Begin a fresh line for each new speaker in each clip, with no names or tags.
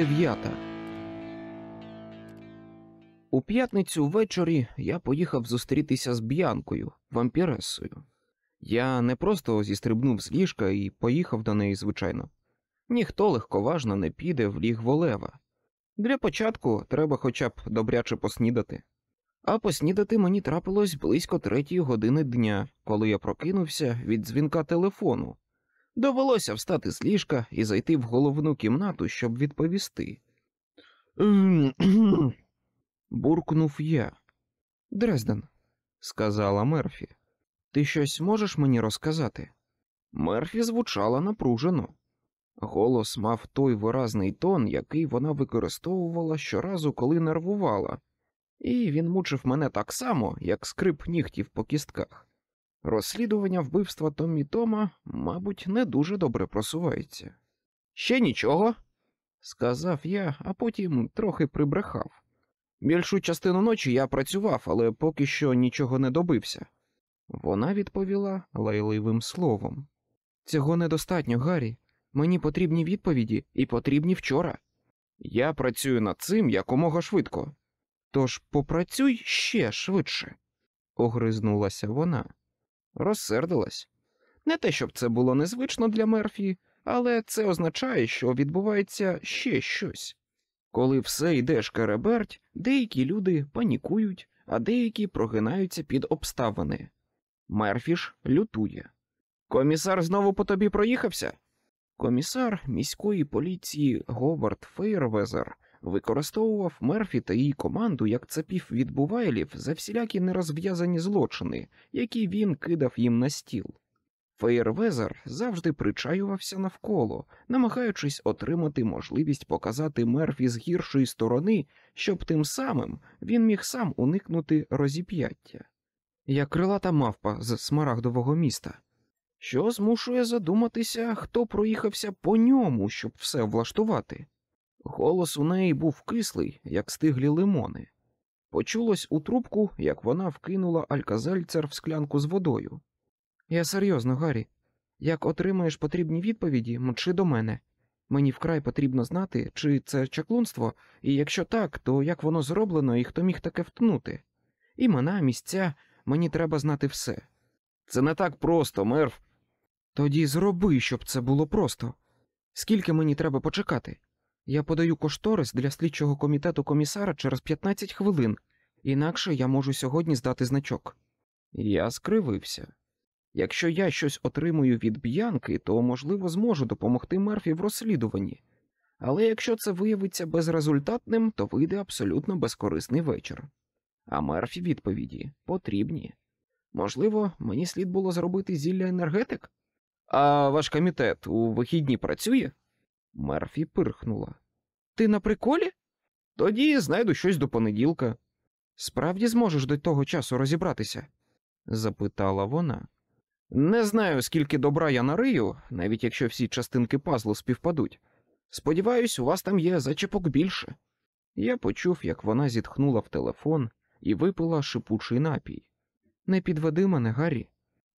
дев'ята. У п'ятницю ввечері я поїхав зустрітися з Б'янкою, вампіресою. Я не просто зістрибнув з ліжка і поїхав до неї, звичайно. Ніхто легковажно не піде в лігво лева. Для початку треба хоча б добряче поснідати. А поснідати мені трапилось близько третьої години дня, коли я прокинувся від дзвінка телефону. Довелося встати з ліжка і зайти в головну кімнату, щоб відповісти. Буркнув я. Дрезден, сказала Мерфі. Ти щось можеш мені розказати? Мерфі звучала напружено. Голос мав той виразний тон, який вона використовувала щоразу, коли нервувала, і він мучив мене так само, як скрип нігтів по кістках. Розслідування вбивства Томмі Тома, мабуть, не дуже добре просувається. Ще нічого, сказав я, а потім трохи прибрехав. Більшу частину ночі я працював, але поки що нічого не добився. Вона відповіла лайливим словом. Цього недостатньо, Гаррі. Мені потрібні відповіді і потрібні вчора. Я працюю над цим якомога швидко. Тож попрацюй ще швидше, огризнулася вона. Розсердилась. Не те, щоб це було незвично для Мерфі, але це означає, що відбувається ще щось. Коли все йде шкереберть, деякі люди панікують, а деякі прогинаються під обставини. Мерфі ж лютує. Комісар знову по тобі проїхався? Комісар міської поліції Говард Фейервезер використовував Мерфі та її команду як цепів від бувайлів за всілякі нерозв'язані злочини, які він кидав їм на стіл. Фейервезер завжди причаювався навколо, намагаючись отримати можливість показати Мерфі з гіршої сторони, щоб тим самим він міг сам уникнути розіп'яття. Я крилата мавпа з смарагдового міста, що змушує задуматися, хто проїхався по ньому, щоб все влаштувати. Голос у неї був кислий, як стиглі лимони. Почулось у трубку, як вона вкинула альказельцер в склянку з водою. Я серйозно, Гаррі. Як отримаєш потрібні відповіді, мчи до мене. Мені вкрай потрібно знати, чи це чаклунство, і якщо так, то як воно зроблено і хто міг таке втнути. Імена, місця, мені треба знати все. Це не так просто, мерв. Тоді зроби, щоб це було просто. Скільки мені треба почекати? Я подаю кошторис для слідчого комітету комісара через 15 хвилин, інакше я можу сьогодні здати значок. Я скривився. Якщо я щось отримую від б'янки, то, можливо, зможу допомогти Мерфі в розслідуванні. Але якщо це виявиться безрезультатним, то вийде абсолютно безкорисний вечір. А Мерфі відповіді потрібні. Можливо, мені слід було зробити зілля енергетик? А ваш комітет у вихідні працює? Мерфі пирхнула. Ти на приколі? Тоді знайду щось до понеділка. Справді зможеш до того часу розібратися? запитала вона. Не знаю, скільки добра я нарию, навіть якщо всі частинки пазлу співпадуть. Сподіваюсь, у вас там є зачепок більше. Я почув, як вона зітхнула в телефон і випила шипучий напій. Не підведи мене, Гаррі.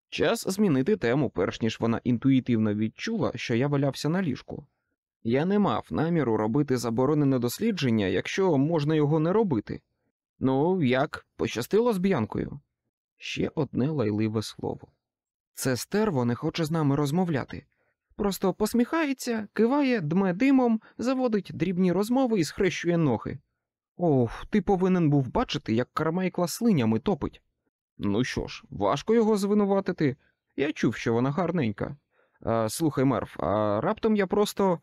Час змінити тему, перш ніж вона інтуїтивно відчула, що я валявся на ліжку. Я не мав наміру робити заборонене дослідження, якщо можна його не робити. Ну, як, пощастило з б'янкою? Ще одне лайливе слово. Це стерво не хоче з нами розмовляти. Просто посміхається, киває, дме димом, заводить дрібні розмови і схрещує ноги. Ох, ти повинен був бачити, як кармайкла слинями топить. Ну що ж, важко його звинуватити. Я чув, що вона гарненька. А, Слухай, Мерф, а раптом я просто.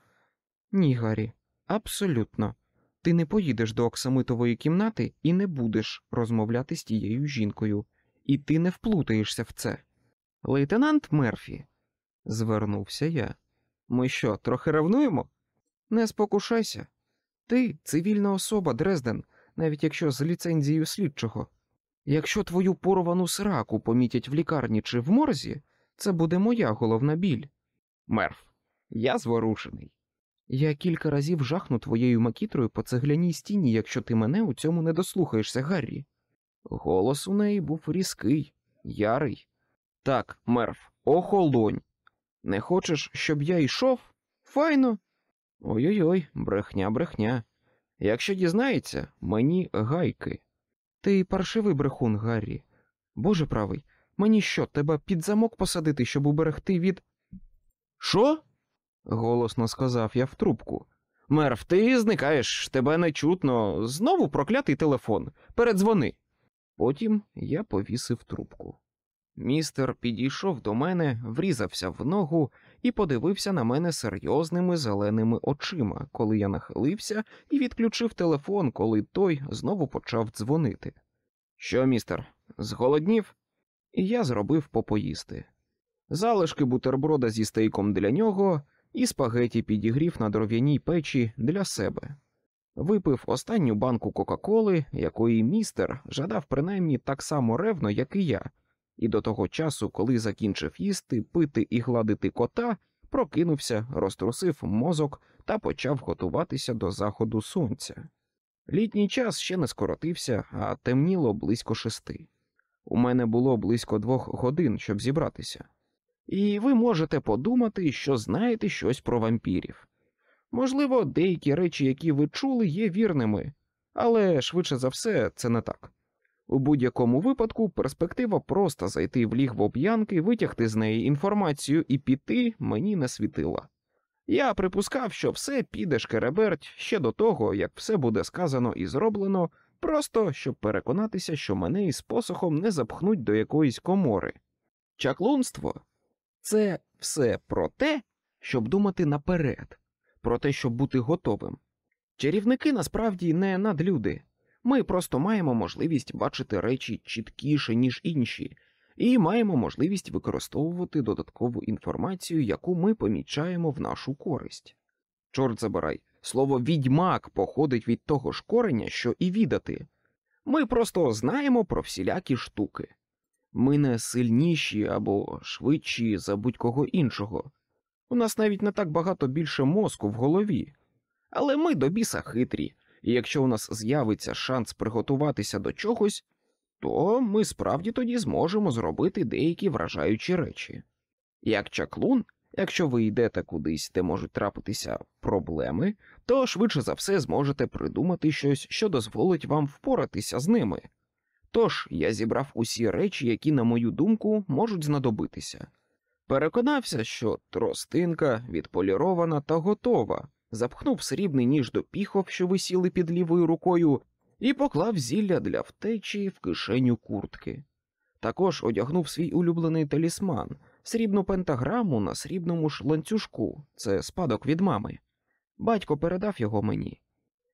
Ні, Гаррі, абсолютно. Ти не поїдеш до оксамитової кімнати і не будеш розмовляти з тією жінкою, і ти не вплутаєшся в це. Лейтенант Мерфі, звернувся я. Ми що, трохи ревнуємо? Не спокушайся. Ти цивільна особа, Дрезден, навіть якщо з ліцензією слідчого. Якщо твою порвану сраку помітять в лікарні чи в морзі, це буде моя головна біль. Мерф, я зворушений. Я кілька разів жахну твоєю макітрою по цегляній стіні, якщо ти мене у цьому не дослухаєшся, Гаррі. Голос у неї був різкий, ярий. Так, мерф, охолонь. Не хочеш, щоб я йшов? Файно. Ой-ой-ой, брехня, брехня. Якщо дізнається, мені гайки. Ти паршивий брехун, Гаррі. Боже правий, мені що, тебе під замок посадити, щоб уберегти від. Що? Голосно сказав я в трубку. Мерв, ти зникаєш, тебе не чутно. Знову проклятий телефон. Передзвони. Потім я повісив трубку. Містер підійшов до мене, врізався в ногу і подивився на мене серйозними зеленими очима, коли я нахилився і відключив телефон, коли той знову почав дзвонити. Що, містер, зголоднів? І я зробив попоїсти. Залишки бутерброда зі стейком для нього і спагеті підігрів на дров'яній печі для себе. Випив останню банку Кока-Коли, якої містер жадав принаймні так само ревно, як і я, і до того часу, коли закінчив їсти, пити і гладити кота, прокинувся, розтрусив мозок та почав готуватися до заходу сонця. Літній час ще не скоротився, а темніло близько шести. У мене було близько двох годин, щоб зібратися. І ви можете подумати, що знаєте щось про вампірів. Можливо, деякі речі, які ви чули, є вірними, але швидше за все це не так. У будь-якому випадку перспектива просто зайти в лігво п'янки, витягти з неї інформацію і піти мені не світила. Я припускав, що все піде шкереберть ще до того, як все буде сказано і зроблено, просто щоб переконатися, що мене із посохом не запхнуть до якоїсь комори. Чаклунство це все про те, щоб думати наперед, про те, щоб бути готовим. Чарівники насправді не надлюди. Ми просто маємо можливість бачити речі чіткіше, ніж інші, і маємо можливість використовувати додаткову інформацію, яку ми помічаємо в нашу користь. Чорт забирай, слово відьмак походить від того ж кореня, що і відати. Ми просто знаємо про всілякі штуки. Ми не сильніші або швидші за будь-кого іншого. У нас навіть не так багато більше мозку в голові, але ми до біса хитрі, і якщо у нас з'явиться шанс приготуватися до чогось, то ми справді тоді зможемо зробити деякі вражаючі речі. Як чаклун, якщо ви йдете кудись, де можуть трапитися проблеми, то швидше за все зможете придумати щось, що дозволить вам впоратися з ними. Тож я зібрав усі речі, які, на мою думку, можуть знадобитися. Переконався, що тростинка відполірована та готова, запхнув срібний ніж до піхов, що висіли під лівою рукою, і поклав зілля для втечі в кишеню куртки. Також одягнув свій улюблений талісман, срібну пентаграму на срібному ж ланцюжку, це спадок від мами. Батько передав його мені.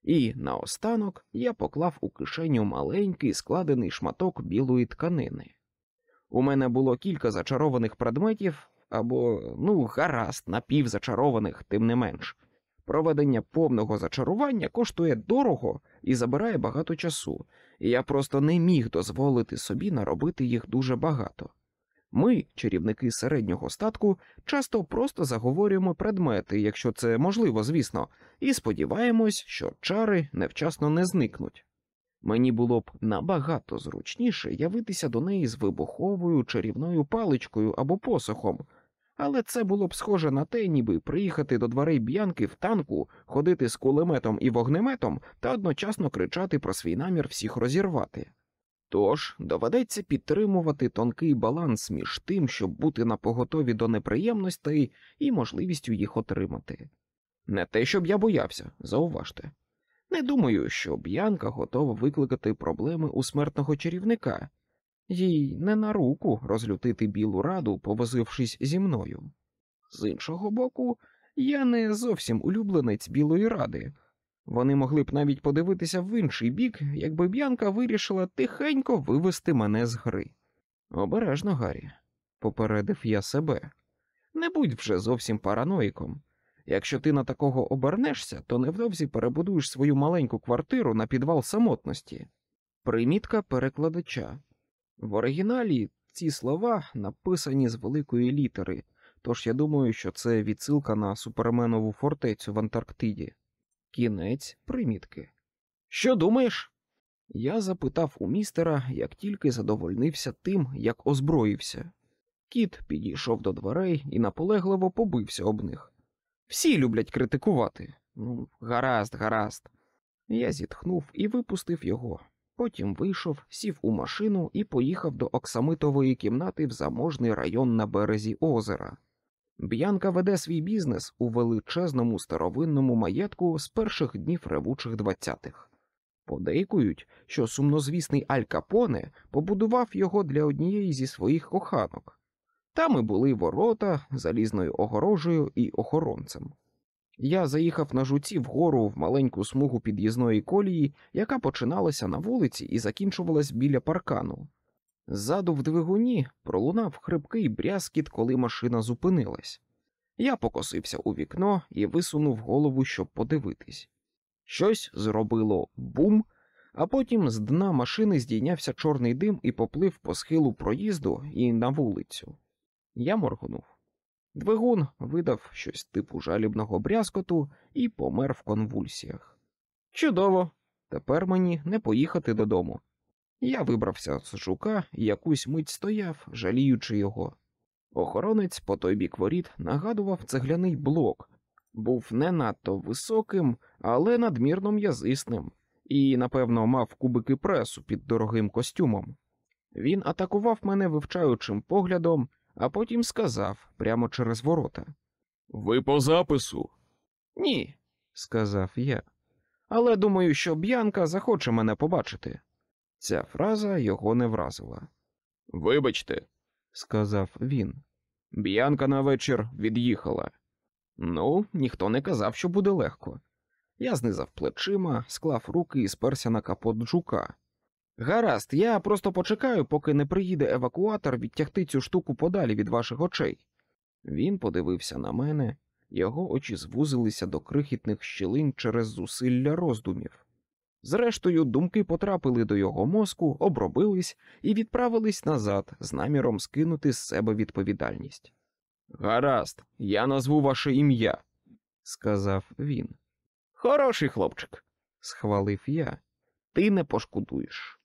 І наостанок я поклав у кишеню маленький складений шматок білої тканини. У мене було кілька зачарованих предметів або, ну, гаразд, напівзачарованих, тим не менш. Проведення повного зачарування коштує дорого і забирає багато часу, і я просто не міг дозволити собі наробити їх дуже багато. Ми, чарівники середнього статку, часто просто заговорюємо предмети, якщо це можливо, звісно, і сподіваємось, що чари невчасно не зникнуть. Мені було б набагато зручніше явитися до неї з вибуховою чарівною паличкою або посохом, але це було б схоже на те, ніби приїхати до дверей б'янки в танку, ходити з кулеметом і вогнеметом та одночасно кричати про свій намір всіх розірвати. Тож доведеться підтримувати тонкий баланс між тим, щоб бути напоготові до неприємностей і можливістю їх отримати. Не те, щоб я боявся, зауважте. Не думаю, що б'янка готова викликати проблеми у смертного чарівника, їй не на руку розлютити білу раду, повозившись зі мною. З іншого боку, я не зовсім улюбленець білої ради. Вони могли б навіть подивитися в інший бік, якби б'янка вирішила тихенько вивести мене з гри. Обережно, Гаррі, попередив я себе. Не будь вже зовсім параноїком. Якщо ти на такого обернешся, то невдовзі перебудуєш свою маленьку квартиру на підвал самотності. Примітка перекладача. В оригіналі ці слова написані з великої літери, тож я думаю, що це відсилка на суперменову фортецю в Антарктиді. Кінець примітки. Що думаєш? Я запитав у містера, як тільки задовольнився тим, як озброївся. Кіт підійшов до дверей і наполегливо побився об них. Всі люблять критикувати. Ну, гаразд, гаразд. Я зітхнув і випустив його. Потім вийшов, сів у машину і поїхав до оксамитової кімнати в заможний район на березі озера. Б'янка веде свій бізнес у величезному старовинному маєтку з перших днів ревучих двадцятих. Подейкують, що сумнозвісний Аль Капоне побудував його для однієї зі своїх коханок. Там і були ворота залізною огорожею і охоронцем. Я заїхав на жуці вгору в маленьку смугу під'їзної колії, яка починалася на вулиці і закінчувалась біля паркану. Ззаду в двигуні пролунав хрипкий брязкіт, коли машина зупинилась. Я покосився у вікно і висунув голову, щоб подивитись. Щось зробило бум, а потім з дна машини здійнявся чорний дим і поплив по схилу проїзду і на вулицю. Я моргнув. Двигун видав щось типу жалібного брязкоту і помер в конвульсіях. Чудово! Тепер мені не поїхати додому. Я вибрався з жука і якусь мить стояв, жаліючи його. Охоронець по той бік воріт нагадував цегляний блок, був не надто високим, але надмірно м'язисним, і, напевно, мав кубики пресу під дорогим костюмом. Він атакував мене вивчаючим поглядом, а потім сказав прямо через ворота:
Ви по запису.
Ні, сказав я. Але думаю, що Б'янка захоче мене побачити. Ця фраза його не вразила.
Вибачте,
сказав він. Б'янка на вечір від'їхала. Ну, ніхто не казав, що буде легко. Я знизав плечима, склав руки і сперся на капот жука. Гаразд, я просто почекаю, поки не приїде евакуатор відтягти цю штуку подалі від ваших очей. Він подивився на мене, його очі звузилися до крихітних щілин через зусилля роздумів. Зрештою, думки потрапили до його мозку, обробились і відправились назад з наміром скинути з себе відповідальність. Гаразд, я назву ваше ім'я, сказав він. Хороший хлопчик, схвалив я. Ти не пошкодуєш.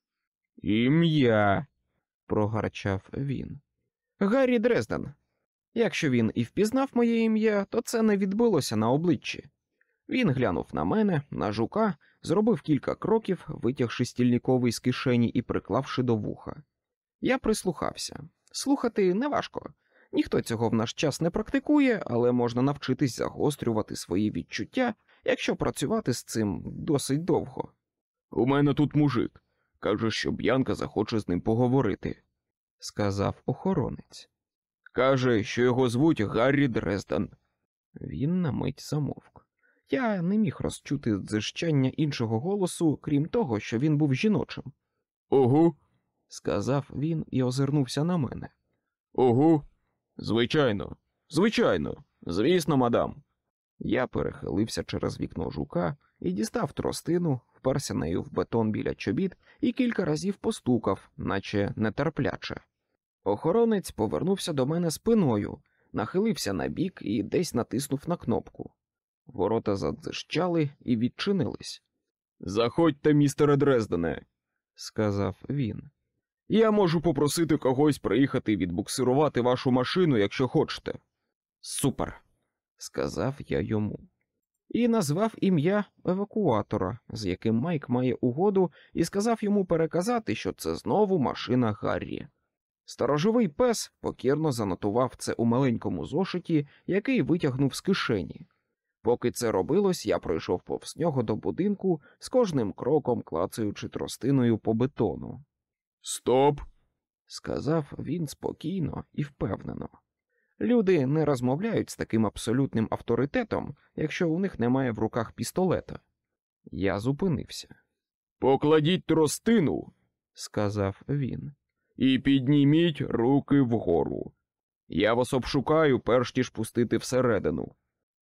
ім'я.
прогарчав він. Гаррі Дрезден. Якщо він і впізнав моє ім'я, то це не відбилося на обличчі. Він глянув на мене, на жука, зробив кілька кроків, витягши стільниковий з кишені і приклавши до вуха. Я прислухався. Слухати неважко. Ніхто цього в наш час не практикує, але можна навчитись загострювати свої відчуття, якщо працювати з цим досить довго.
У мене тут мужик. Каже, що Б'янка захоче з ним поговорити.
Сказав охоронець.
Каже, що його звуть Гаррі Дрезден.
Він на мить замовк. Я не міг розчути дзижчання іншого голосу, крім того, що він був жіночим.
Ого,
Сказав він і озирнувся на мене.
ого. Звичайно, звичайно, звісно, мадам.
Я перехилився через вікно жука і дістав тростину, вперся нею в бетон біля чобіт і кілька разів постукав, наче нетерпляче. Охоронець повернувся до мене спиною, нахилився на бік і десь натиснув на кнопку. Ворота задзищали і відчинились,
Заходьте, містере Дрездене.
сказав він.
Я можу попросити когось приїхати відбуксирувати вашу машину, якщо хочете.
Супер, сказав я йому. І назвав ім'я евакуатора, з яким Майк має угоду, і сказав йому переказати, що це знову машина Гаррі. Сторожовий пес покірно занотував це у маленькому зошиті, який витягнув з кишені. Поки це робилось, я пройшов повз нього до будинку, з кожним кроком клацаючи тростиною по бетону.
Стоп.
Сказав він спокійно і впевнено. Люди не розмовляють з таким абсолютним авторитетом, якщо у них немає в руках пістолета. Я зупинився,
Покладіть тростину
сказав він.
і підніміть руки вгору. Я вас обшукаю, перш ніж пустити всередину.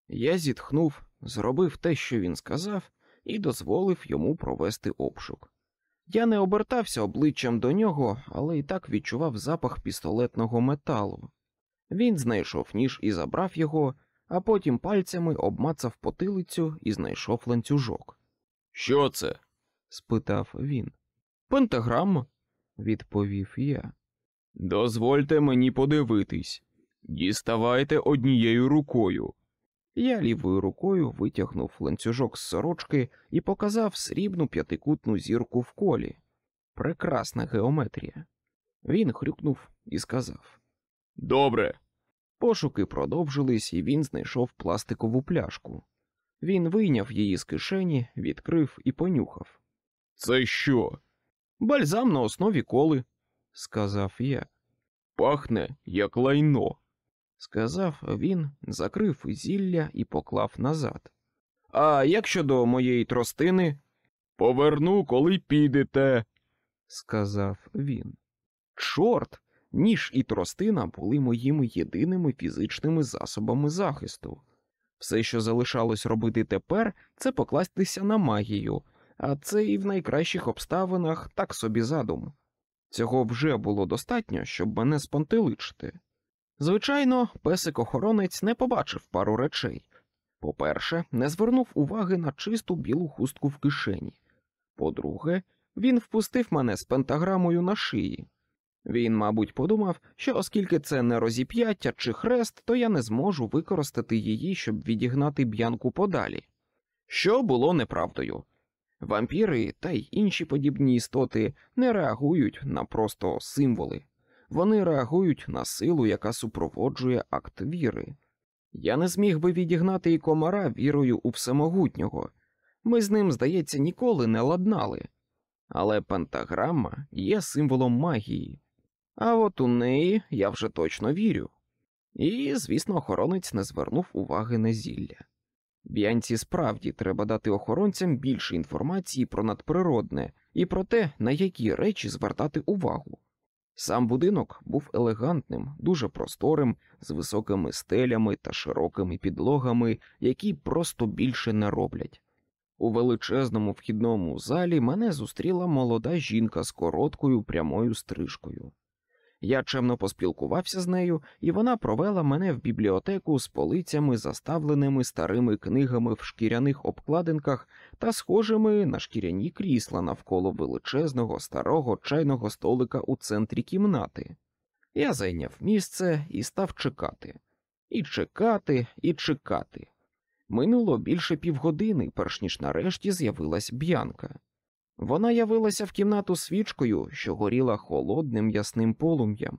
Я зітхнув, зробив те, що він сказав, і дозволив йому провести обшук. Я не обертався обличчям до нього, але і так відчував запах пістолетного металу. Він знайшов ніж і забрав його, а потім пальцями обмацав потилицю і знайшов ланцюжок.
Що це?
спитав він. Пентаграма, відповів я.
Дозвольте мені подивитись. Діставайте однією рукою.
Я лівою рукою витягнув ланцюжок з сорочки і показав срібну п'ятикутну зірку в колі. Прекрасна геометрія. Він хрюкнув і сказав:
Добре.
Пошуки продовжились, і він знайшов пластикову пляшку. Він вийняв її з кишені, відкрив і понюхав.
Це що?
Бальзам на основі коли, сказав я.
Пахне як лайно.
Сказав він, закрив зілля і поклав назад. А як щодо моєї тростини?
Поверну, коли підете.
сказав він. Чорт, ніж і тростина були моїми єдиними фізичними засобами захисту. Все, що залишалось робити тепер, це покластися на магію, а це і в найкращих обставинах так собі задум. Цього вже було достатньо, щоб мене спонтеличити. Звичайно, песик-охоронець не побачив пару речей. По-перше, не звернув уваги на чисту білу хустку в кишені. По-друге, він впустив мене з пентаграмою на шиї. Він, мабуть, подумав, що оскільки це не розіп'яття чи хрест, то я не зможу використати її, щоб відігнати б'янку подалі. Що було неправдою. Вампіри та й інші подібні істоти не реагують на просто символи, вони реагують на силу, яка супроводжує акт віри. Я не зміг би відігнати і комара вірою у всемогутнього. Ми з ним, здається, ніколи не ладнали. Але пентаграма є символом магії, а от у неї я вже точно вірю. І, звісно, охоронець не звернув уваги на зілля. Б'янці справді треба дати охоронцям більше інформації про надприродне і про те, на які речі звертати увагу. Сам будинок був елегантним, дуже просторим, з високими стелями та широкими підлогами, які просто більше не роблять. У величезному вхідному залі мене зустріла молода жінка з короткою прямою стрижкою. Я чемно поспілкувався з нею, і вона провела мене в бібліотеку з полицями, заставленими старими книгами в шкіряних обкладинках та схожими на шкіряні крісла навколо величезного старого чайного столика у центрі кімнати. Я зайняв місце і став чекати. І чекати, і чекати. Минуло більше півгодини, перш ніж нарешті з'явилась б'янка. Вона явилася в кімнату свічкою, що горіла холодним ясним полум'ям.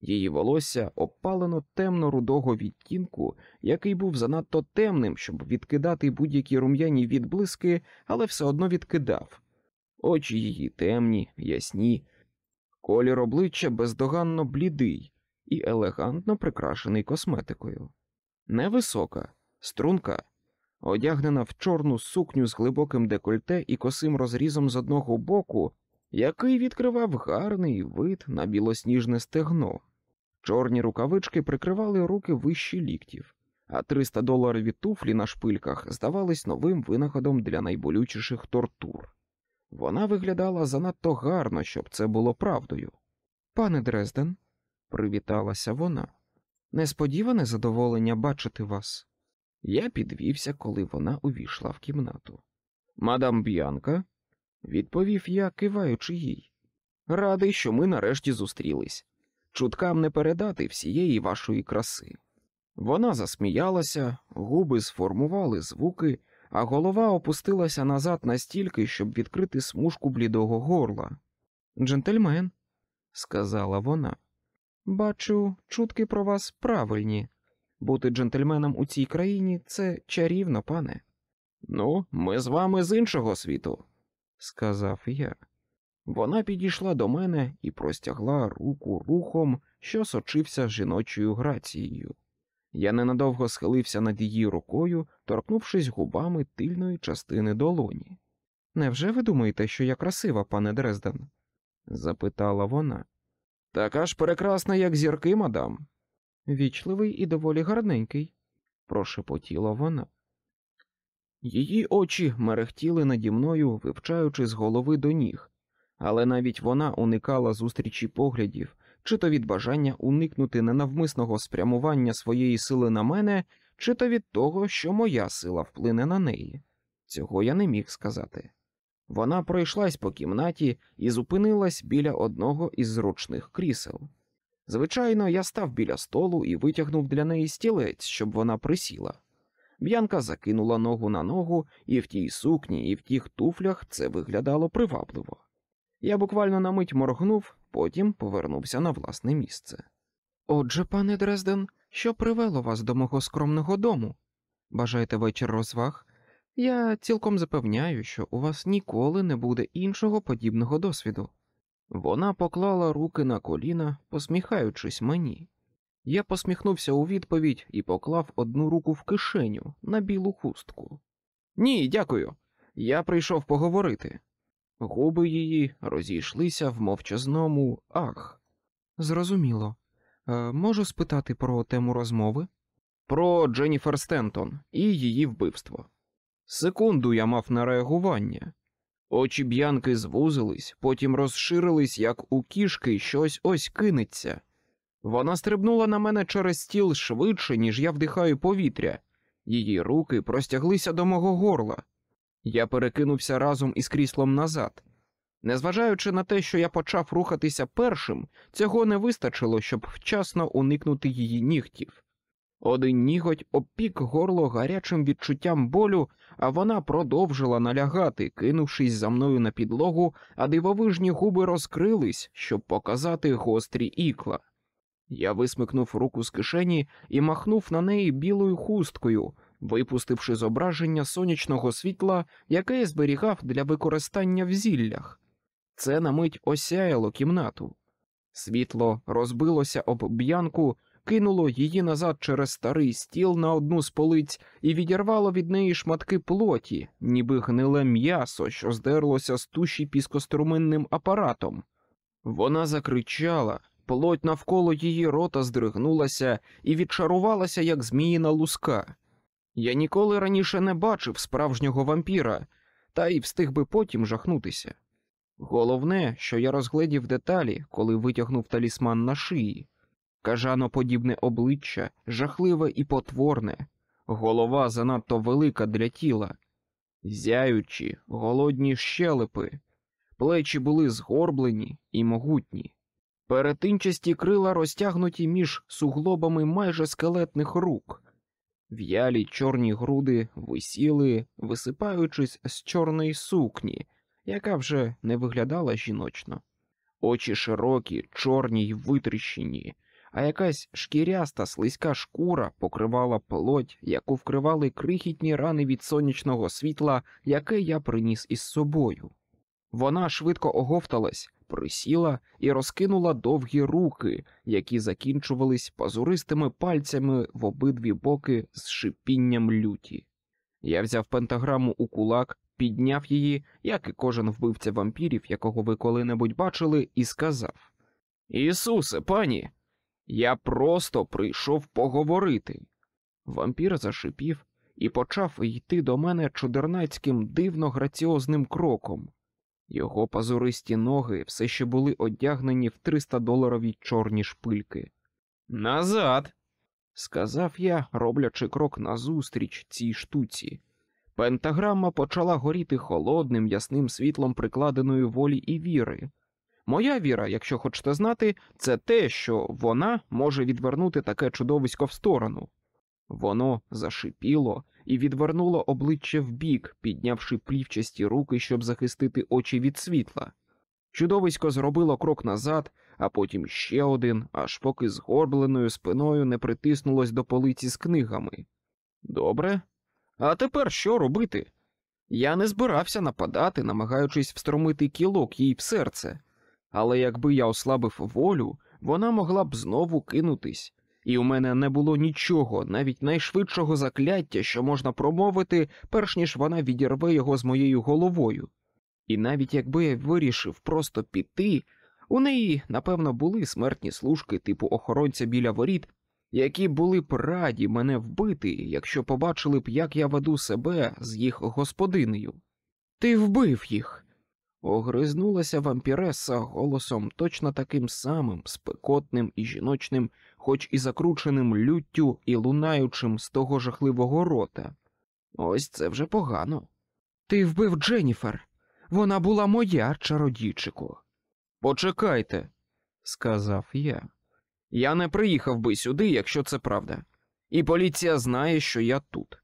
Її волосся опалено темно рудого відтінку, який був занадто темним, щоб відкидати будь-які рум'яні відблиски, але все одно відкидав. Очі її темні, ясні, колір обличчя бездоганно блідий і елегантно прикрашений косметикою. Невисока, струнка, одягнена в чорну сукню з глибоким декольте і косим розрізом з одного боку, який відкривав гарний вид на білосніжне стегно. Чорні рукавички прикривали руки вищі ліктів, а 300 доларові туфлі на шпильках здавались новим винаходом для найболючіших тортур. Вона виглядала занадто гарно, щоб це було правдою. Пане Дрезден, привіталася вона. Несподіване задоволення бачити вас. Я підвівся, коли вона увійшла в кімнату. Мадам Б'янка, відповів я, киваючи їй. Радий, що ми нарешті зустрілись. Чуткам не передати всієї вашої краси. Вона засміялася, губи сформували звуки, а голова опустилася назад настільки, щоб відкрити смужку блідого горла. Джентльмен, сказала вона, бачу, чутки про вас правильні. Бути джентльменом у цій країні це чарівно, пане. Ну, ми з вами з іншого світу, сказав я. Вона підійшла до мене і простягла руку рухом, що сочився жіночою грацією. Я ненадовго схилився над її рукою, торкнувшись губами тильної частини долоні. Невже ви думаєте, що я красива, пане Дрезден? запитала вона. Така ж прекрасна, як зірки, мадам. Вічливий і доволі гарненький, прошепотіла вона. Її очі мерехтіли наді мною, вивчаючи з голови до ніг, але навіть вона уникала зустрічі поглядів, чи то від бажання уникнути ненавмисного спрямування своєї сили на мене, чи то від того, що моя сила вплине на неї. Цього я не міг сказати. Вона пройшлась по кімнаті і зупинилась біля одного із зручних крісел. Звичайно, я став біля столу і витягнув для неї стілець, щоб вона присіла. Б'янка закинула ногу на ногу, і в тій сукні, і в тих туфлях це виглядало привабливо. Я буквально на мить моргнув, потім повернувся на власне місце. Отже, пане Дрезден, що привело вас до мого скромного дому? Бажаєте вечір розваг? Я цілком запевняю, що у вас ніколи не буде іншого подібного досвіду. Вона поклала руки на коліна, посміхаючись мені. Я посміхнувся у відповідь і поклав одну руку в кишеню на білу хустку. Ні, дякую. Я прийшов поговорити. Губи її розійшлися в мовчазному ах. Зрозуміло. Е, можу спитати про тему розмови? Про Дженніфер Стентон і її вбивство. Секунду я мав на реагування. Очі б'янки звузились, потім розширились, як у кішки щось ось кинеться. Вона стрибнула на мене через стіл швидше, ніж я вдихаю повітря. Її руки простяглися до мого горла. Я перекинувся разом із кріслом назад. Незважаючи на те, що я почав рухатися першим, цього не вистачило, щоб вчасно уникнути її нігтів. Один ніготь обпік горло гарячим відчуттям болю, а вона продовжила налягати, кинувшись за мною на підлогу, а дивовижні губи розкрились, щоб показати гострі ікла. Я висмикнув руку з кишені і махнув на неї білою хусткою, випустивши зображення сонячного світла, яке я зберігав для використання в зіллях. Це на мить осяяло кімнату. Світло розбилося об б'янку, кинуло її назад через старий стіл на одну з полиць і відірвало від неї шматки плоті, ніби гниле м'ясо, що здерлося з туші піскоструминним апаратом. Вона закричала, плоть навколо її рота здригнулася і відчарувалася, як зміїна луска. Я ніколи раніше не бачив справжнього вампіра, та й встиг би потім жахнутися. Головне, що я розгледів деталі, коли витягнув талісман на шиї. Кажаноподібне обличчя, жахливе і потворне, голова занадто велика для тіла, зяючі, голодні щелепи, плечі були згорблені і могутні, перетинчасті крила розтягнуті між суглобами майже скелетних рук, в'ялі чорні груди висіли, висипаючись з чорної сукні, яка вже не виглядала жіночно, очі широкі, чорні й витріщені а якась шкіряста слизька шкура покривала плоть, яку вкривали крихітні рани від сонячного світла, яке я приніс із собою. Вона швидко оговталась, присіла і розкинула довгі руки, які закінчувались пазуристими пальцями в обидві боки з шипінням люті. Я взяв пентаграму у кулак, підняв її, як і кожен вбивця вампірів, якого ви коли-небудь бачили, і сказав: Ісусе, пані, я просто прийшов поговорити. Вампір зашипів і почав йти до мене чудернацьким дивно граціозним кроком. Його пазуристі ноги все ще були одягнені в 300 доларові чорні шпильки. Назад, сказав я, роблячи крок назустріч цій штуці. Пентаграма почала горіти холодним ясним світлом прикладеної волі і віри. Моя віра, якщо хочете знати, це те, що вона може відвернути таке чудовисько в сторону. Воно зашипіло і відвернуло обличчя вбік, піднявши плівчасті руки, щоб захистити очі від світла. Чудовисько зробило крок назад, а потім ще один, аж поки згорбленою спиною не притиснулось до полиці з книгами. Добре. А тепер що робити? Я не збирався нападати, намагаючись встромити кілок їй в серце але якби я ослабив волю, вона могла б знову кинутись, і у мене не було нічого, навіть найшвидшого закляття, що можна промовити, перш ніж вона відірве його з моєю головою. І навіть якби я вирішив просто піти, у неї, напевно, були смертні служки типу охоронця біля воріт, які були б раді мене вбити, якщо побачили б, як я веду себе з їх господинею. Ти вбив їх. Огризнулася вампіреса голосом точно таким самим, спекотним і жіночним, хоч і закрученим люттю і лунаючим з того жахливого рота. Ось це вже погано. Ти вбив Дженніфер. Вона була моя, чародійчику. Почекайте, сказав я. Я не приїхав би сюди, якщо це правда, і поліція знає, що я тут.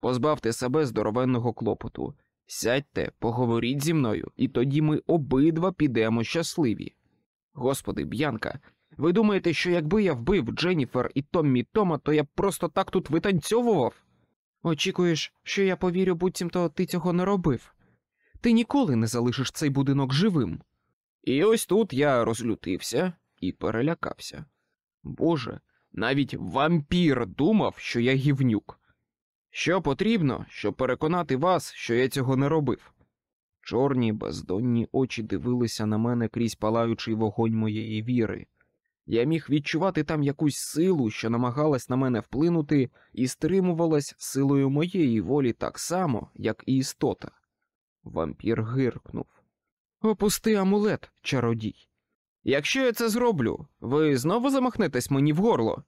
Позбавте себе здоровенного клопоту. Сядьте, поговоріть зі мною, і тоді ми обидва підемо щасливі. Господи, Б'янка, ви думаєте, що якби я вбив Дженніфер і Томмі Тома, то я б просто так тут витанцьовував? Очікуєш, що я повірю, буцімто ти цього не робив. Ти ніколи не залишиш цей будинок живим. І ось тут я розлютився і перелякався. Боже, навіть вампір думав, що я гівнюк. Що потрібно, щоб переконати вас, що я цього не робив? Чорні бездонні очі дивилися на мене крізь палаючий вогонь моєї віри. Я міг відчувати там якусь силу, що намагалась на мене вплинути, і стримувалась силою моєї волі так само, як і істота. Вампір гиркнув. Опусти амулет, чародій. Якщо я це зроблю, ви знову замахнетесь мені в горло.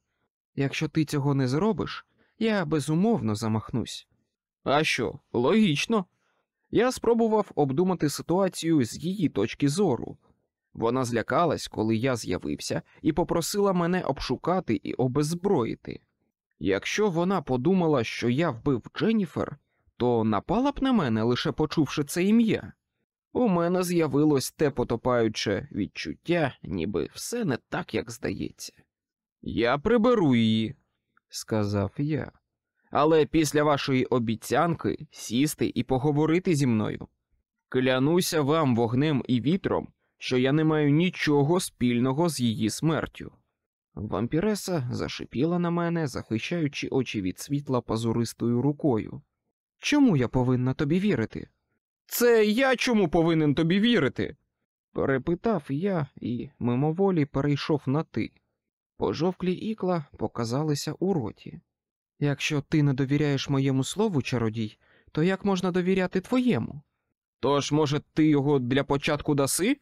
Якщо ти цього не зробиш, я безумовно замахнусь. А що, логічно. Я спробував обдумати ситуацію з її точки зору. Вона злякалась, коли я з'явився, і попросила мене обшукати і обеззброїти. Якщо вона подумала, що я вбив Дженніфер, то напала б на мене, лише почувши це ім'я. У мене з'явилось те потопаюче відчуття, ніби все не так, як здається. Я приберу її, сказав я. Але після вашої обіцянки сісти і поговорити зі мною. Клянуся вам вогнем і вітром, що я не маю нічого спільного з її смертю. Вампіреса зашипіла на мене, захищаючи очі від світла пазуристою рукою. Чому я повинна тобі вірити? Це я чому повинен тобі вірити? перепитав я і мимоволі перейшов на ти. Пожовклі ікла показалися у роті. Якщо ти не довіряєш моєму слову, чародій, то як можна довіряти твоєму? Тож, може, ти його для початку даси?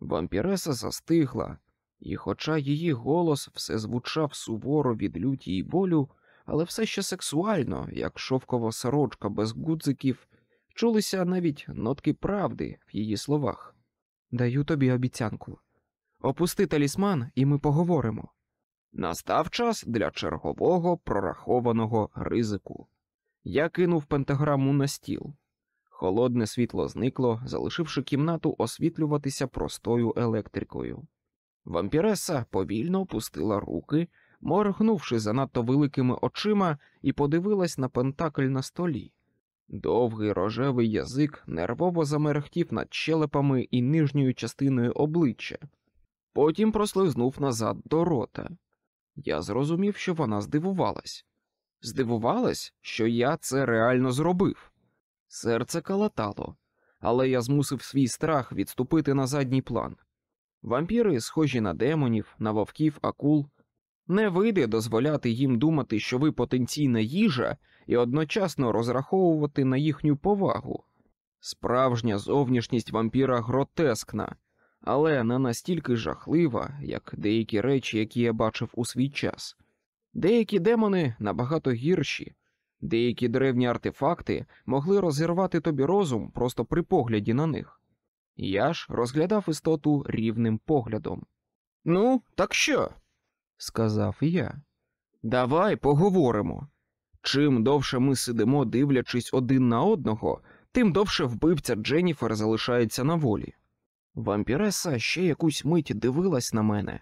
Вампіреса застигла, і, хоча її голос все звучав суворо від люті й болю, але все ще сексуально, як шовкова сорочка без гудзиків, чулися навіть нотки правди в її словах. Даю тобі обіцянку. Опусти талісман, і ми поговоримо. Настав час для чергового прорахованого ризику. Я кинув пентаграму на стіл. Холодне світло зникло, залишивши кімнату освітлюватися простою електрикою. Вампіреса повільно опустила руки, моргнувши занадто великими очима, і подивилась на пентакль на столі. Довгий рожевий язик нервово замерехтів над щелепами і нижньою частиною обличчя, потім прослизнув назад до рота. Я зрозумів, що вона здивувалась. Здивувалась, що я це реально зробив. Серце калатало, але я змусив свій страх відступити на задній план. Вампіри, схожі на демонів, на вовків, акул, не вийде дозволяти їм думати, що ви потенційна їжа, і одночасно розраховувати на їхню повагу. Справжня зовнішність вампіра гротескна, але не настільки жахлива, як деякі речі, які я бачив у свій час. Деякі демони набагато гірші, деякі древні артефакти могли розірвати тобі розум просто при погляді на них. Я ж розглядав істоту рівним поглядом. Ну, так що? сказав я. Давай поговоримо. Чим довше ми сидимо, дивлячись один на одного, тим довше вбивця Дженніфер залишається на волі. Вампіреса ще якусь мить дивилась на мене,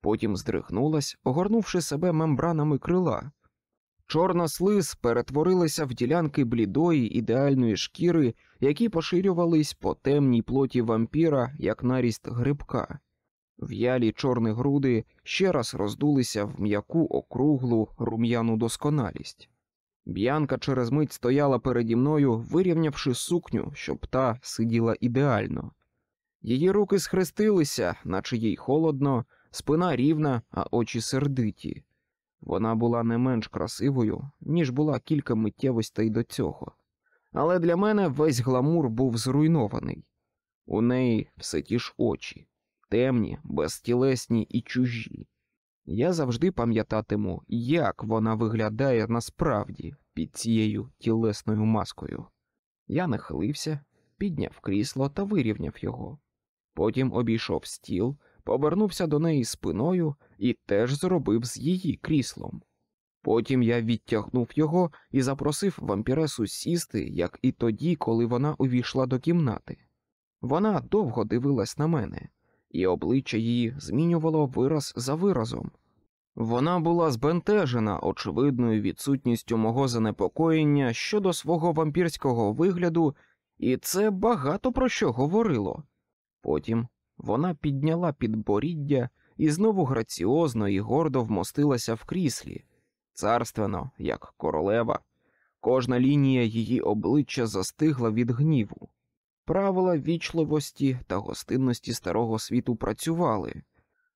потім здригнулась, огорнувши себе мембранами крила. Чорна слиз перетворилася в ділянки блідої ідеальної шкіри, які поширювались по темній плоті вампіра, як наріст грибка. В'ялі чорні груди ще раз роздулися в м'яку округлу рум'яну досконалість. Б'янка через мить стояла переді мною, вирівнявши сукню, щоб та сиділа ідеально. Її руки схрестилися, наче їй холодно, спина рівна, а очі сердиті. Вона була не менш красивою, ніж була кілька миттєвостей до цього. Але для мене весь гламур був зруйнований. У неї все ті ж очі, темні, безтілесні і чужі. Я завжди пам'ятатиму, як вона виглядає насправді під цією тілесною маскою. Я нахилився, підняв крісло та вирівняв його. Потім обійшов стіл, повернувся до неї спиною і теж зробив з її кріслом. Потім я відтягнув його і запросив вампіресу сісти, як і тоді, коли вона увійшла до кімнати. Вона довго дивилась на мене, і обличчя її змінювало вираз за виразом. Вона була збентежена очевидною відсутністю мого занепокоєння щодо свого вампірського вигляду, і це багато про що говорило. Потім вона підняла підборіддя і знову граціозно і гордо вмостилася в кріслі, царственно, як королева. Кожна лінія її обличчя застигла від гніву. Правила вічливості та гостинності старого світу працювали,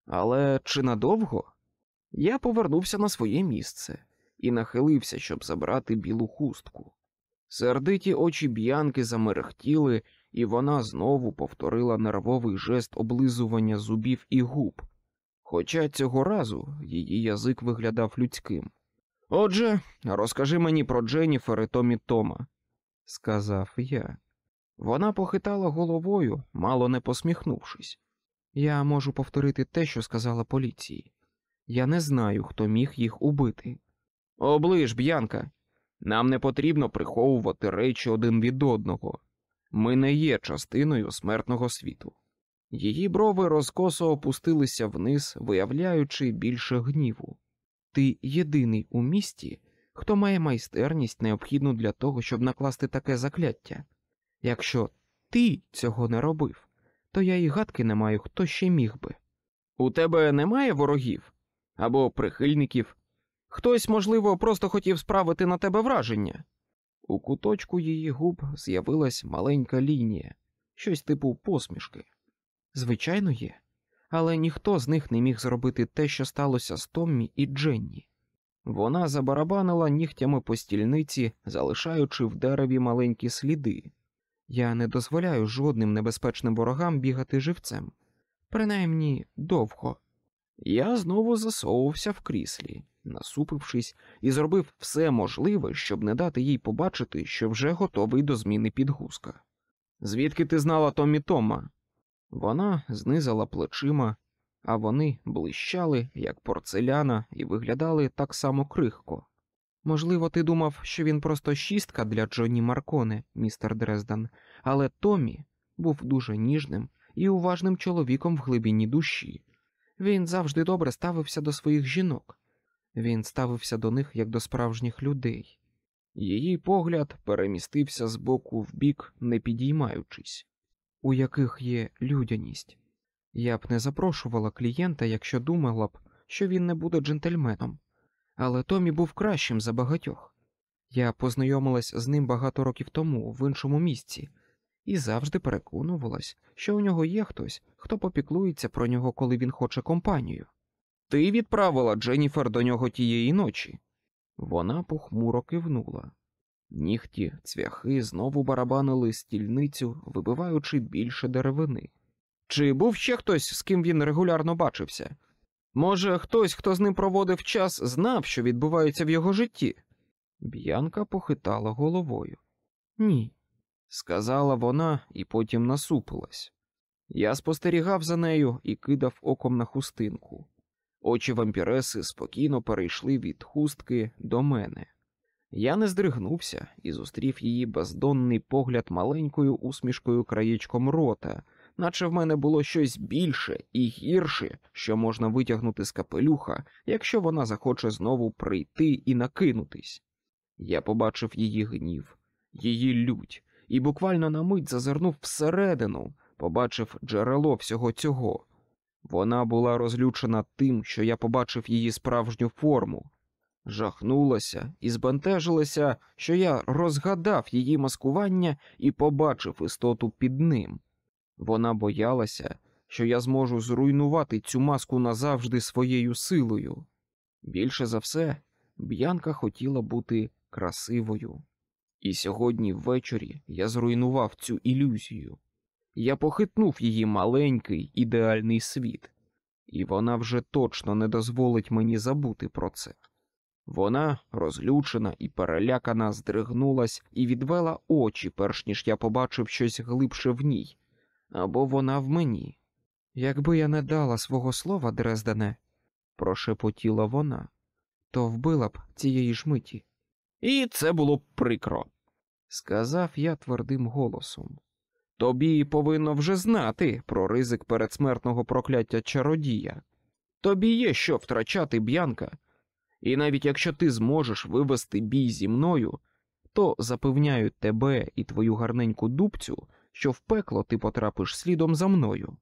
але чи надовго? Я повернувся на своє місце і нахилився, щоб забрати білу хустку. Сердиті очі б'янки замерехтіли, і вона знову повторила нервовий жест облизування зубів і губ, хоча цього разу її язик виглядав людським. Отже, розкажи мені про Дженніфер і Томі Тома, сказав я. Вона похитала головою, мало не посміхнувшись. Я можу повторити те, що сказала поліції. Я не знаю, хто міг їх убити. Оближ, б'янка. Нам не потрібно приховувати речі один від одного. Ми не є частиною смертного світу. Її брови розкосо опустилися вниз, виявляючи більше гніву. Ти єдиний у місті, хто має майстерність, необхідну для того, щоб накласти таке закляття. Якщо ти цього не робив, то я і гадки не маю, хто ще міг би. У тебе немає ворогів або прихильників. Хтось, можливо, просто хотів справити на тебе враження. У куточку її губ з'явилась маленька лінія, щось типу посмішки. Звичайно, є, але ніхто з них не міг зробити те, що сталося з Томмі і Дженні. Вона забарабанила нігтями по стільниці, залишаючи в дереві маленькі сліди. Я не дозволяю жодним небезпечним ворогам бігати живцем, принаймні довго. Я знову засовувався в кріслі, насупившись, і зробив все можливе, щоб не дати їй побачити, що вже готовий до зміни підгузка. Звідки ти знала Томі Тома? Вона знизала плечима, а вони блищали, як порцеляна, і виглядали так само крихко. Можливо, ти думав, що він просто шістка для Джонні Марконе, містер Дрезден, але Томі був дуже ніжним і уважним чоловіком в глибині душі. Він завжди добре ставився до своїх жінок, він ставився до них як до справжніх людей. Її погляд перемістився з боку в бік, не підіймаючись, у яких є людяність. Я б не запрошувала клієнта, якщо думала б, що він не буде джентльменом, але Томі був кращим за багатьох. Я познайомилась з ним багато років тому в іншому місці і завжди переконувалась, що у нього є хтось, хто попіклується про нього, коли він хоче компанію. Ти відправила Дженніфер до нього тієї ночі. Вона похмуро кивнула. Нігті цвяхи знову барабанили стільницю, вибиваючи більше деревини. Чи був ще хтось, з ким він регулярно бачився? Може, хтось, хто з ним проводив час, знав, що відбувається в його житті? Б'янка похитала головою. Ні, сказала вона і потім насупилась. Я спостерігав за нею і кидав оком на хустинку. Очі вампіреси спокійно перейшли від хустки до мене. Я не здригнувся і зустрів її бездонний погляд маленькою усмішкою краєчком рота, наче в мене було щось більше і гірше, що можна витягнути з капелюха, якщо вона захоче знову прийти і накинутись. Я побачив її гнів, її лють, і буквально на мить зазирнув всередину, побачив джерело всього цього. Вона була розлючена тим, що я побачив її справжню форму, жахнулася і збентежилася, що я розгадав її маскування і побачив істоту під ним. Вона боялася, що я зможу зруйнувати цю маску назавжди своєю силою. Більше за все, Б'янка хотіла бути красивою. І сьогодні ввечері я зруйнував цю ілюзію. Я похитнув її маленький ідеальний світ, і вона вже точно не дозволить мені забути про це. Вона, розлючена і перелякана, здригнулась і відвела очі, перш ніж я побачив щось глибше в ній, або вона в мені. Якби я не дала свого слова, Дрездене, прошепотіла вона, то вбила б цієї ж миті.
І це було б прикро,
сказав я твердим голосом.
Тобі повинно вже знати про ризик передсмертного прокляття чародія. Тобі є що втрачати б'янка, і навіть якщо ти зможеш вивести бій зі мною, то запевняю тебе і твою гарненьку дубцю, що в пекло ти потрапиш слідом за мною.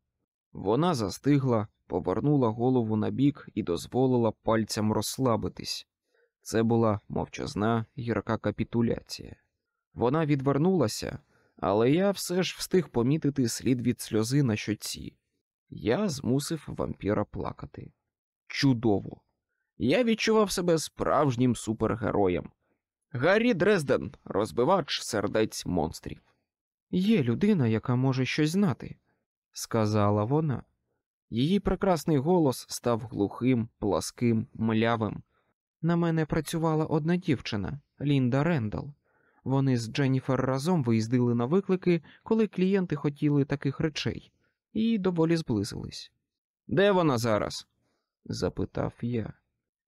Вона застигла, повернула голову на бік і дозволила пальцям розслабитись. Це була мовчазна гірка капітуляція. Вона відвернулася, але я все ж встиг помітити слід від сльози на щоці. Я змусив вампіра плакати. Чудово! Я відчував себе справжнім супергероєм. Гаррі Дрезден, розбивач сердець монстрів.
Є людина, яка може щось знати, сказала вона.
Її прекрасний голос став глухим, пласким, млявим.
На мене працювала одна дівчина, Лінда Рендал. Вони з Дженніфер разом виїздили на виклики, коли клієнти хотіли таких речей, і доволі зблизились.
Де вона зараз?
запитав я.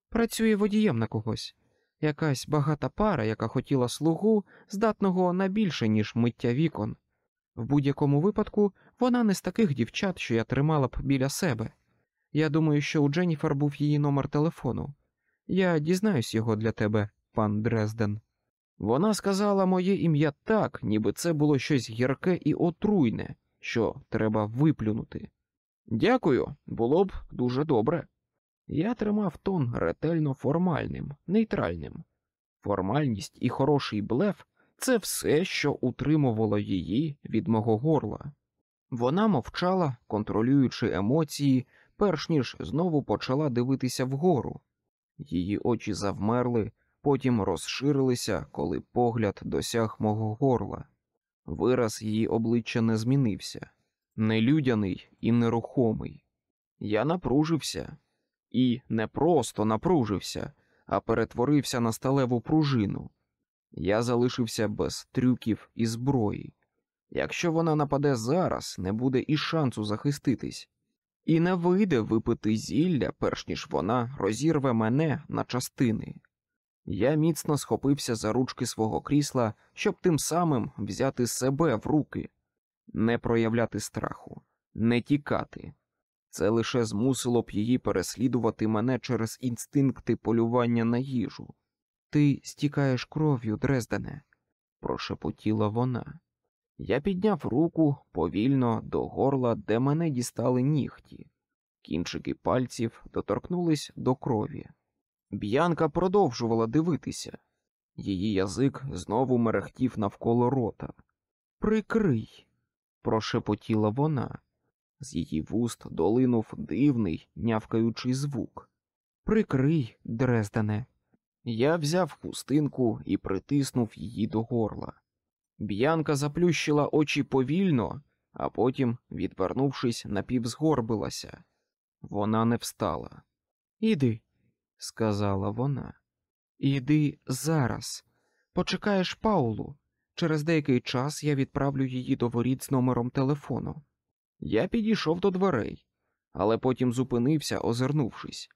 Працює водієм на когось. Якась багата пара, яка хотіла слугу, здатного на більше, ніж миття вікон. В будь-якому випадку вона не з таких дівчат, що я тримала б біля себе. Я думаю, що у Дженніфер був її номер телефону. Я дізнаюсь його для тебе, пан Дрезден.
Вона сказала моє ім'я так, ніби це було щось гірке і отруйне, що треба виплюнути. Дякую, було б дуже добре. Я тримав тон ретельно формальним, нейтральним. Формальність і хороший блеф це все, що утримувало її від мого горла. Вона мовчала, контролюючи емоції, перш ніж знову почала дивитися вгору. Її очі завмерли, потім розширилися, коли погляд досяг мого горла. Вираз її обличчя не змінився нелюдяний і нерухомий. Я напружився і не просто напружився, а перетворився на сталеву пружину. Я залишився без трюків і зброї. Якщо вона нападе зараз, не буде і шансу захиститись, і не вийде випити зілля, перш ніж вона розірве мене на частини. Я міцно схопився за ручки свого крісла, щоб тим самим взяти себе в руки, не проявляти страху, не тікати. Це лише змусило б її переслідувати мене через інстинкти полювання на їжу.
Ти стікаєш кров'ю, Дрездене,
прошепотіла вона. Я підняв руку повільно до горла, де мене дістали нігті. Кінчики пальців доторкнулись до крові. Б'янка продовжувала дивитися. Її язик знову мерехтів навколо рота.
Прикрий,
прошепотіла вона. З її вуст долинув дивний, нявкаючий звук.
Прикрий, Дрездене.
Я взяв хустинку і притиснув її до горла. Б'янка заплющила очі повільно, а потім, відвернувшись, напівзгорбилася. Вона не встала.
Іди, сказала вона. Іди зараз. Почекаєш Паулу. Через деякий час я відправлю її до воріт з номером телефону.
Я підійшов до дверей, але потім зупинився, озирнувшись.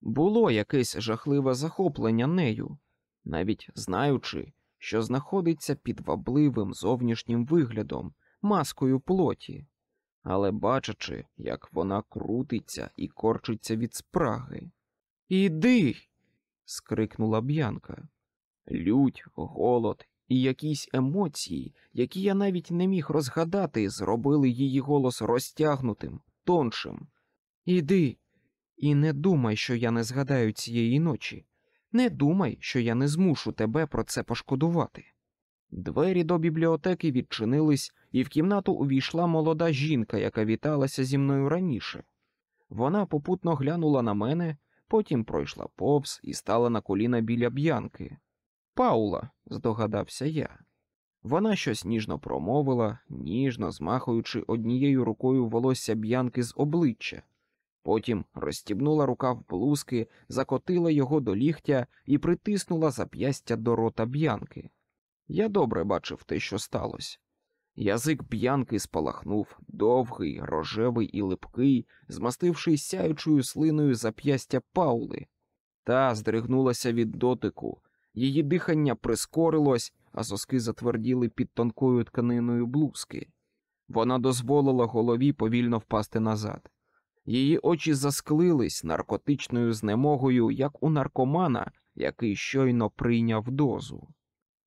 Було якесь жахливе захоплення нею, навіть знаючи, що знаходиться під вабливим зовнішнім виглядом, маскою плоті, але бачачи, як вона крутиться і корчиться від спраги. Іди. скрикнула б'янка. Лють, голод і якісь емоції, які я навіть не міг розгадати, зробили її голос розтягнутим, тоншим.
Іди, і не думай, що я не згадаю цієї ночі. Не думай, що я не змушу тебе про це пошкодувати.
Двері до бібліотеки відчинились, і в кімнату увійшла молода жінка, яка віталася зі мною раніше. Вона попутно глянула на мене, потім пройшла повз і стала на коліна біля б'янки. Паула, здогадався я. Вона щось ніжно промовила, ніжно змахуючи однією рукою волосся б'янки з обличчя. Потім розстібнула рукав блузки, закотила його до ліктя і притиснула зап'ястя до рота б'янки. Я добре бачив те, що сталося. Язик б'янки спалахнув, довгий, рожевий і липкий, змастивши сяючою слиною зап'ястя Паули. Та здригнулася від дотику, її дихання прискорилось, а соски затверділи під тонкою тканиною блузки. Вона дозволила голові повільно впасти назад. Її очі засклились наркотичною знемогою, як у наркомана, який щойно прийняв дозу.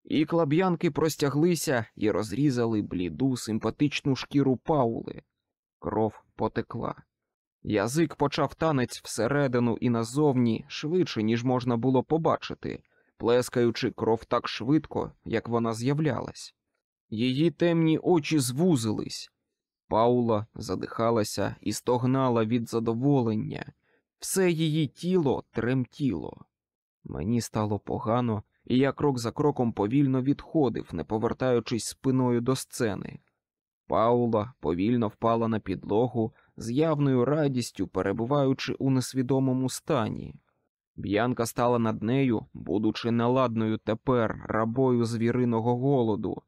І клаб'янки простяглися і розрізали бліду симпатичну шкіру Паули. Кров потекла. Язик почав танець всередину і назовні швидше, ніж можна було побачити, плескаючи кров так швидко, як вона з'являлась. Її темні очі звузились. Паула задихалася і стогнала від задоволення, все її тіло тремтіло. Мені стало погано, і я крок за кроком повільно відходив, не повертаючись спиною до сцени. Паула повільно впала на підлогу з явною радістю, перебуваючи у несвідомому стані. Б'янка стала над нею, будучи неладною тепер рабою звіриного голоду.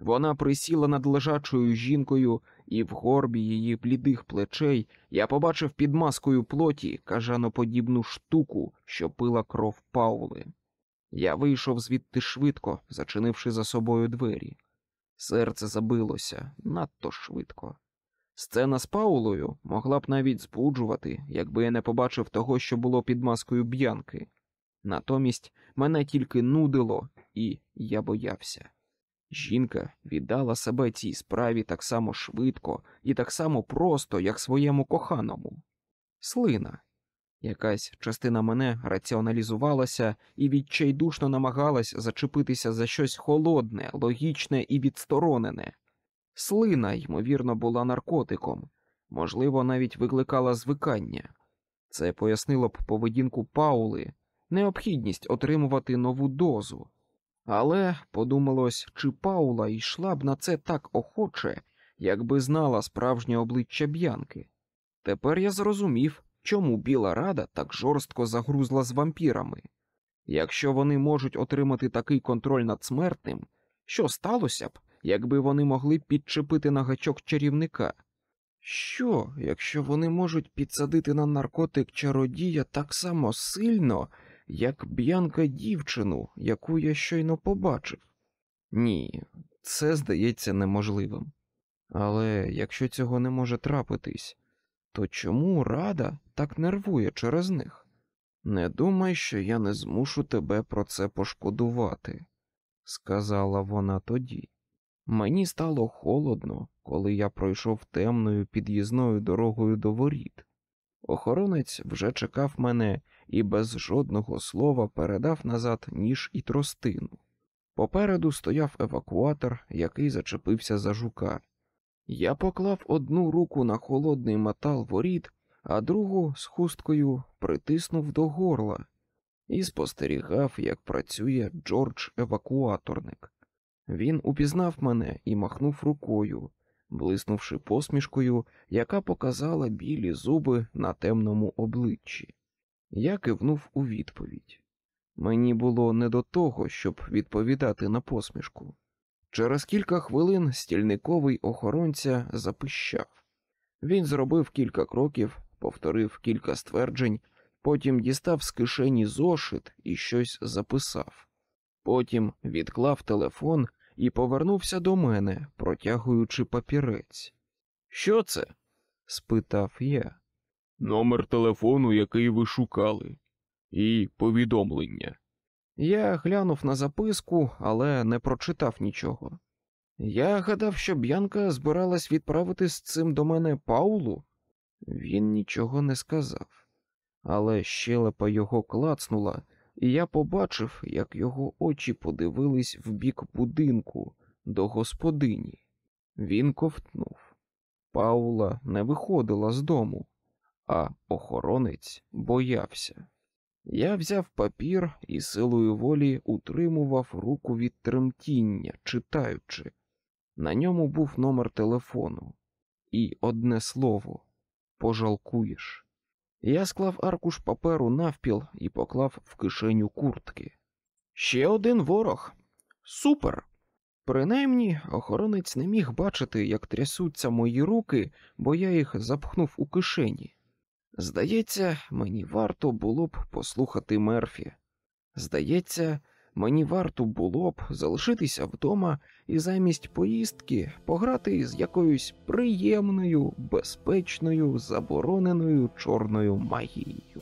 Вона присіла над лежачою жінкою, і в горбі її блідих плечей я побачив під маскою плоті кажаноподібну штуку, що пила кров Паули. Я вийшов звідти швидко, зачинивши за собою двері. Серце забилося надто швидко. Сцена з Паулою могла б навіть збуджувати, якби я не побачив того, що було під маскою б'янки. Натомість мене тільки нудило, і я боявся. Жінка віддала себе цій справі так само швидко і так само просто, як своєму коханому. Слина. Якась частина мене раціоналізувалася і відчайдушно намагалась зачепитися за щось холодне, логічне і відсторонене. Слина, ймовірно, була наркотиком, можливо, навіть викликала звикання. Це пояснило б поведінку Паули, необхідність отримувати нову дозу. Але, подумалось, чи Паула йшла б на це так охоче, якби знала справжнє обличчя Б'янки. Тепер я зрозумів, чому Біла Рада так жорстко загрузла з вампірами. Якщо вони можуть отримати такий контроль над смертним, що сталося б, якби вони могли підчепити на гачок чарівника? Що, якщо вони можуть підсадити на наркотик чародія так само сильно, як б'янка дівчину, яку я щойно побачив? Ні, це здається неможливим. Але якщо цього не може трапитись, то чому рада так нервує через них? Не думай, що я не змушу тебе про це пошкодувати, сказала вона тоді. Мені стало холодно, коли я пройшов темною під'їзною дорогою до воріт. Охоронець вже чекав мене і без жодного слова передав назад ніж і тростину. Попереду стояв евакуатор, який зачепився за жука. Я поклав одну руку на холодний метал воріт, а другу з хусткою притиснув до горла і спостерігав, як працює Джордж евакуаторник. Він упізнав мене і махнув рукою, блиснувши посмішкою, яка показала білі зуби на темному обличчі. Я кивнув у відповідь. Мені було не до того, щоб відповідати на посмішку. Через кілька хвилин стільниковий охоронця запищав. Він зробив кілька кроків, повторив кілька стверджень, потім дістав з кишені зошит і щось записав. Потім відклав телефон і повернувся до мене, протягуючи папірець. Що це? спитав я.
Номер телефону, який ви шукали, і повідомлення.
Я глянув на записку, але не прочитав нічого. Я гадав, що Б'янка збиралась відправити з цим до мене Паулу. Він нічого не сказав, але щелепа його клацнула, і я побачив, як його очі подивились в бік будинку до господині. Він ковтнув. Паула не виходила з дому, а охоронець боявся. Я взяв папір і силою волі утримував руку від тремтіння, читаючи. На ньому був номер телефону і одне слово пожалкуєш. Я склав аркуш паперу навпіл і поклав в кишеню куртки. Ще один ворог. Супер! Принаймні, охоронець не міг бачити, як трясуться мої руки, бо я їх запхнув у кишені.
Здається, мені варто було б послухати Мерфі. Здається, мені варто було б залишитися вдома і замість поїздки пограти з якоюсь приємною, безпечною, забороненою чорною магією.